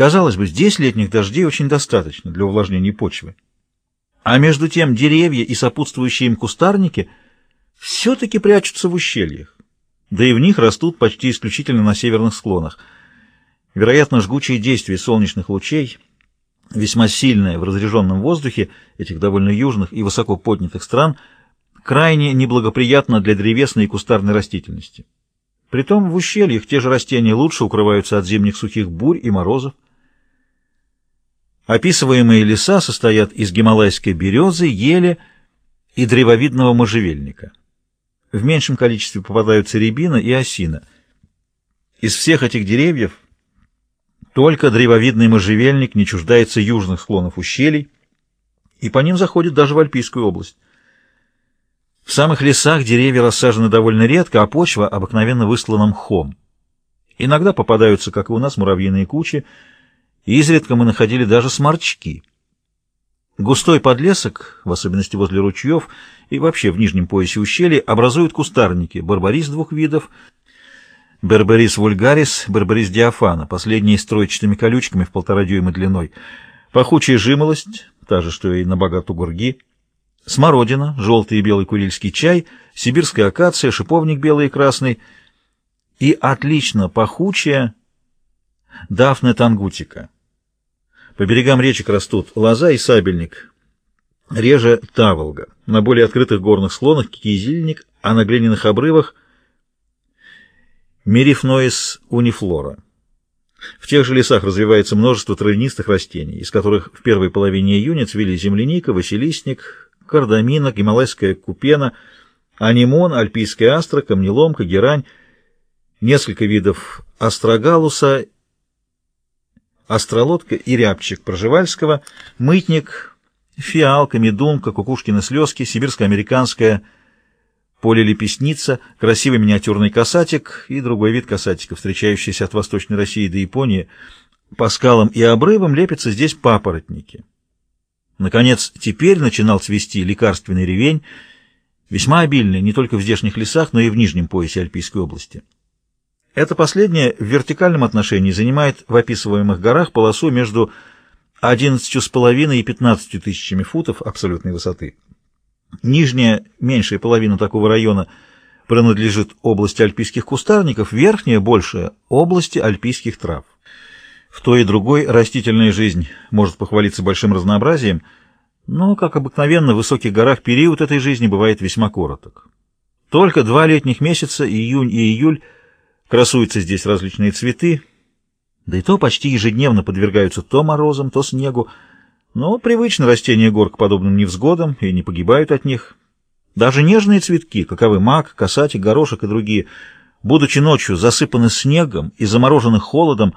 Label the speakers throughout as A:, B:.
A: Казалось бы, здесь летних дождей очень достаточно для увлажнения почвы. А между тем деревья и сопутствующие им кустарники все-таки прячутся в ущельях, да и в них растут почти исключительно на северных склонах. Вероятно, жгучие действия солнечных лучей, весьма сильное в разреженном воздухе этих довольно южных и высоко поднятых стран, крайне неблагоприятно для древесной и кустарной растительности. Притом в ущельях те же растения лучше укрываются от зимних сухих бурь и морозов. Описываемые леса состоят из гималайской березы, ели и древовидного можжевельника. В меньшем количестве попадаются рябина и осина. Из всех этих деревьев только древовидный можжевельник не чуждается южных склонов ущелий, и по ним заходит даже в Альпийскую область. В самых лесах деревья рассажены довольно редко, а почва обыкновенно выслана мхом. Иногда попадаются, как и у нас, муравьиные кучи, Изредка мы находили даже сморчки. Густой подлесок, в особенности возле ручьев и вообще в нижнем поясе ущелья, образуют кустарники, барбарис двух видов, Берберис вульгарис, Берберис диафана, последние с троечатыми колючками в полтора дюйма длиной, пахучая жимолость, та же, что и на богату гурги, смородина, желтый и белый курильский чай, сибирская акация, шиповник белый и красный и отлично пахучая Дафна тангутика. По берегам речек растут лоза и сабельник, реже таволга. На более открытых горных склонах кизильник, а на глиняных обрывах мерифноис унифлора. В тех же лесах развивается множество травянистых растений, из которых в первой половине июня цвели земляника, василисник, кардамина, гималайская купена, анимон, альпийская астра, камнеломка, герань, несколько видов астрогалуса Остролодка и рябчик Проживальского, мытник, фиалка, медунка, кукушкины слезки, сибирско-американская полилепестница, красивый миниатюрный касатик и другой вид касатика, встречающийся от Восточной России до Японии. По скалам и обрывам лепятся здесь папоротники. Наконец, теперь начинал цвести лекарственный ревень, весьма обильный не только в здешних лесах, но и в нижнем поясе Альпийской области. Это последнее в вертикальном отношении занимает в описываемых горах полосу между 11,5 и 15 тысячами футов абсолютной высоты. Нижняя, меньшая половина такого района принадлежит области альпийских кустарников, верхняя, большая – области альпийских трав. В той и другой растительная жизнь может похвалиться большим разнообразием, но, как обыкновенно, в высоких горах период этой жизни бывает весьма короток. Только два летних месяца, июнь и июль – Красуются здесь различные цветы, да и то почти ежедневно подвергаются то морозам, то снегу, но привычны растения гор к подобным невзгодам и не погибают от них. Даже нежные цветки, каковы мак, касатик, горошек и другие, будучи ночью засыпаны снегом и заморожены холодом,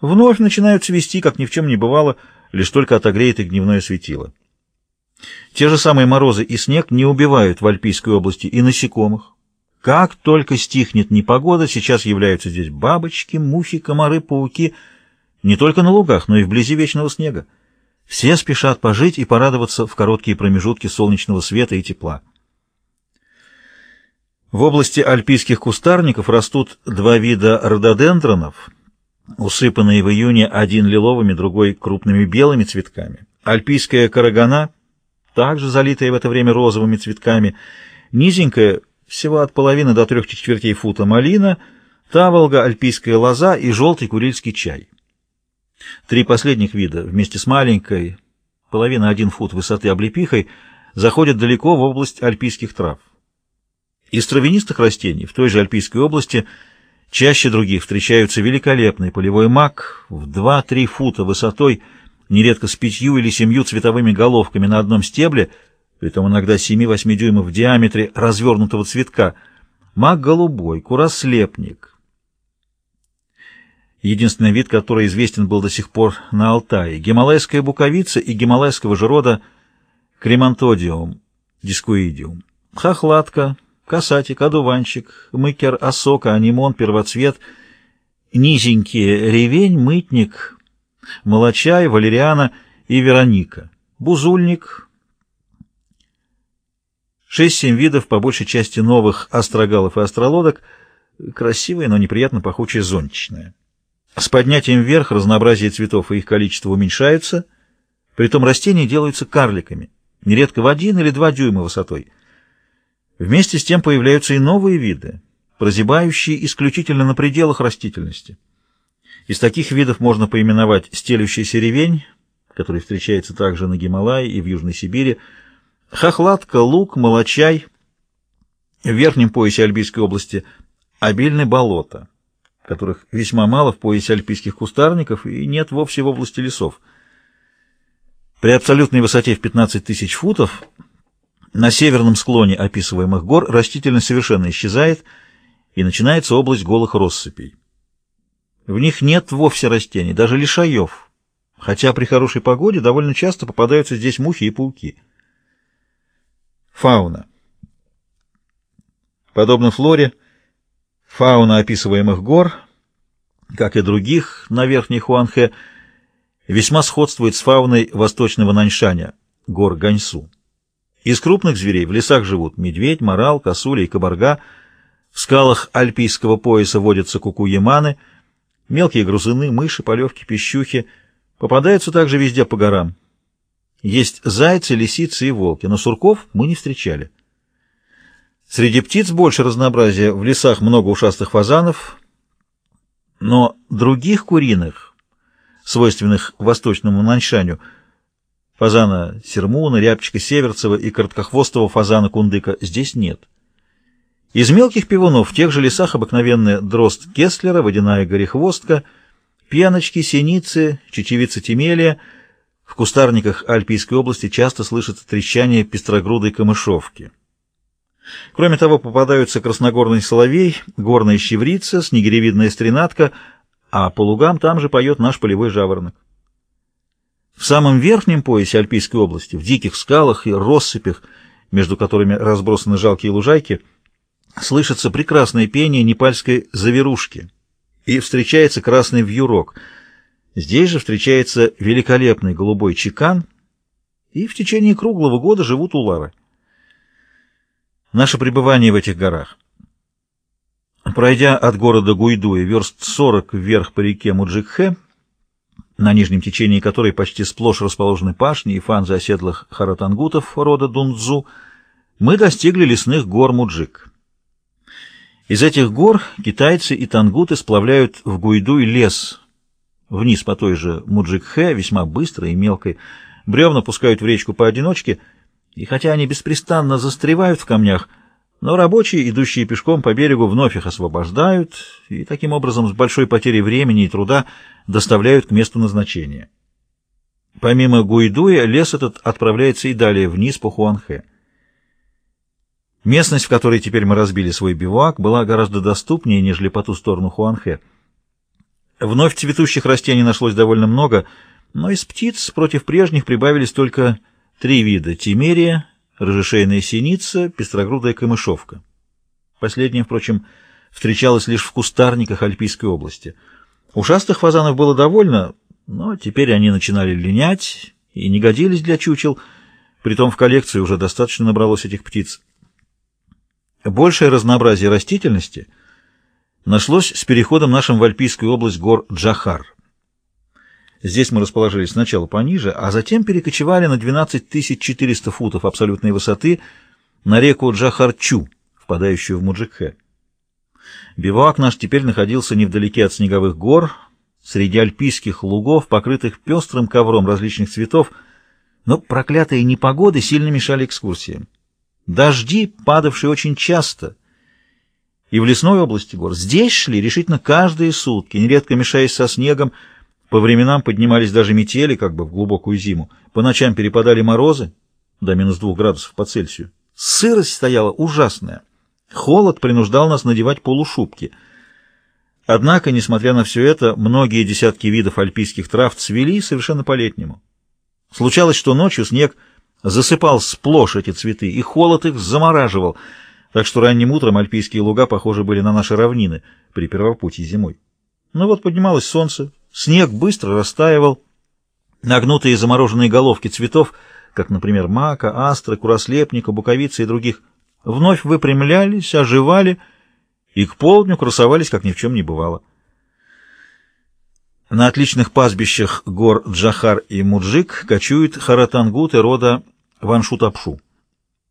A: вновь начинают цвести, как ни в чем не бывало, лишь только отогреет их дневное светило. Те же самые морозы и снег не убивают в Альпийской области и насекомых, как только стихнет непогода, сейчас являются здесь бабочки, мухи, комары, пауки, не только на лугах, но и вблизи вечного снега. Все спешат пожить и порадоваться в короткие промежутки солнечного света и тепла. В области альпийских кустарников растут два вида рододендронов, усыпанные в июне один лиловыми, другой крупными белыми цветками. Альпийская карагана, также залитая в это время розовыми цветками, низенькая, всего от половины до трех четвертей фута малина, таволга, альпийская лоза и желтый курильский чай. Три последних вида вместе с маленькой, половина один фут высоты облепихой, заходят далеко в область альпийских трав. Из травянистых растений в той же альпийской области чаще других встречаются великолепный полевой мак в 2-3 фута высотой, нередко с пятью или семью цветовыми головками на одном стебле – притом иногда 7-8 дюймов в диаметре развернутого цветка, мак голубой, курослепник. Единственный вид, который известен был до сих пор на Алтае, гималайская буковица и гималайского же рода кремантодиум, дискуидиум, хохлатка, касатик, одуванчик, мыкер, осока, анимон, первоцвет, низенькие ревень, мытник, молочай, валериана и вероника, бузульник, Шесть-семь видов, по большей части новых астрогалов и астролодок, красивые, но неприятно пахучие зонтичные. С поднятием вверх разнообразие цветов и их количество уменьшаются, притом растения делаются карликами, нередко в один или два дюйма высотой. Вместе с тем появляются и новые виды, прозябающие исключительно на пределах растительности. Из таких видов можно поименовать стелющийся ревень, который встречается также на Гималае и в Южной Сибири, хохлатка, лук, молочай, в верхнем поясе Альбийской области обильны болота, которых весьма мало в поясе альпийских кустарников и нет вовсе в области лесов. При абсолютной высоте в 15 тысяч футов на северном склоне описываемых гор растительность совершенно исчезает, и начинается область голых россыпей. В них нет вовсе растений, даже лишаев, хотя при хорошей погоде довольно часто попадаются здесь мухи и пауки. Фауна. Подобно флоре, фауна описываемых гор, как и других на Верхней Хуанхэ, весьма сходствует с фауной восточного Наньшаня, гор Ганьсу. Из крупных зверей в лесах живут медведь, морал, косуля и кабарга, в скалах альпийского пояса водятся кукуеманы, мелкие грузыны, мыши, полевки, пищухи, попадаются также везде по горам. Есть зайцы, лисицы и волки, но сурков мы не встречали. Среди птиц больше разнообразия, в лесах много ушастых фазанов, но других куриных, свойственных восточному Наньшаню, фазана сермуна, рябчика северцева и короткохвостого фазана кундыка здесь нет. Из мелких пивунов в тех же лесах обыкновенная дрозд Кеслера, водяная горехвостка, пьяночки, синицы, чечевица темелия. Кустарниках Альпийской области часто слышится трещание пестрогрудой камышовки. Кроме того, попадаются красногорный соловей, горная щеврица, снегиревидная стренатка, а по лугам там же поет наш полевой жаворонок. В самом верхнем поясе Альпийской области, в диких скалах и россыпях, между которыми разбросаны жалкие лужайки, слышится прекрасное пение непальской заверушки и встречается красный вьюрок. Здесь же встречается великолепный голубой чекан, и в течение круглого года живут улары. Наше пребывание в этих горах. Пройдя от города Гуйдуи верст 40 вверх по реке Муджикхе, на нижнем течении которой почти сплошь расположены пашни и фанзы оседлых харатангутов рода Дунцзу, мы достигли лесных гор Муджик. Из этих гор китайцы и тангуты сплавляют в Гуйдуй лес, вниз по той же Муджикхе, весьма быстрой и мелкой, бревна пускают в речку поодиночке — и хотя они беспрестанно застревают в камнях, но рабочие, идущие пешком по берегу, вновь их освобождают и таким образом с большой потерей времени и труда доставляют к месту назначения. Помимо Гуйдуя, лес этот отправляется и далее вниз по Хуанхэ. Местность, в которой теперь мы разбили свой бивак, была гораздо доступнее, нежели по ту сторону Хуанхэ. Вновь цветущих растений нашлось довольно много, но из птиц против прежних прибавились только Три вида — тимерия, рыжешейная синица, пестрогрудая камышовка. Последняя, впрочем, встречалась лишь в кустарниках Альпийской области. Ушастых фазанов было довольно, но теперь они начинали линять и не годились для чучел, притом в коллекции уже достаточно набралось этих птиц. Большее разнообразие растительности нашлось с переходом нашим в Альпийскую область гор Джахар. Здесь мы расположились сначала пониже, а затем перекочевали на 12 400 футов абсолютной высоты на реку Джахарчу, впадающую в Муджикхе. Бивак наш теперь находился невдалеке от снеговых гор, среди альпийских лугов, покрытых пестрым ковром различных цветов, но проклятые непогоды сильно мешали экскурсиям. Дожди, падавшие очень часто, и в лесной области гор, здесь шли решительно каждые сутки, нередко мешаясь со снегом, по временам поднимались даже метели, как бы в глубокую зиму. По ночам перепадали морозы до минус двух градусов по Цельсию. Сырость стояла ужасная. Холод принуждал нас надевать полушубки. Однако, несмотря на все это, многие десятки видов альпийских трав цвели совершенно по-летнему. Случалось, что ночью снег засыпал сплошь эти цветы, и холод их замораживал, так что ранним утром альпийские луга похожи были на наши равнины при первопутье зимой. Но вот поднималось солнце, Снег быстро растаивал. Нагнутые замороженные головки цветов, как, например, мака, астры, курослепника, буковицы и других, вновь выпрямлялись, оживали и к полдню красовались, как ни в чем не бывало. На отличных пастбищах гор Джахар и Муджик кочуют харатангуты рода Ваншутапшу.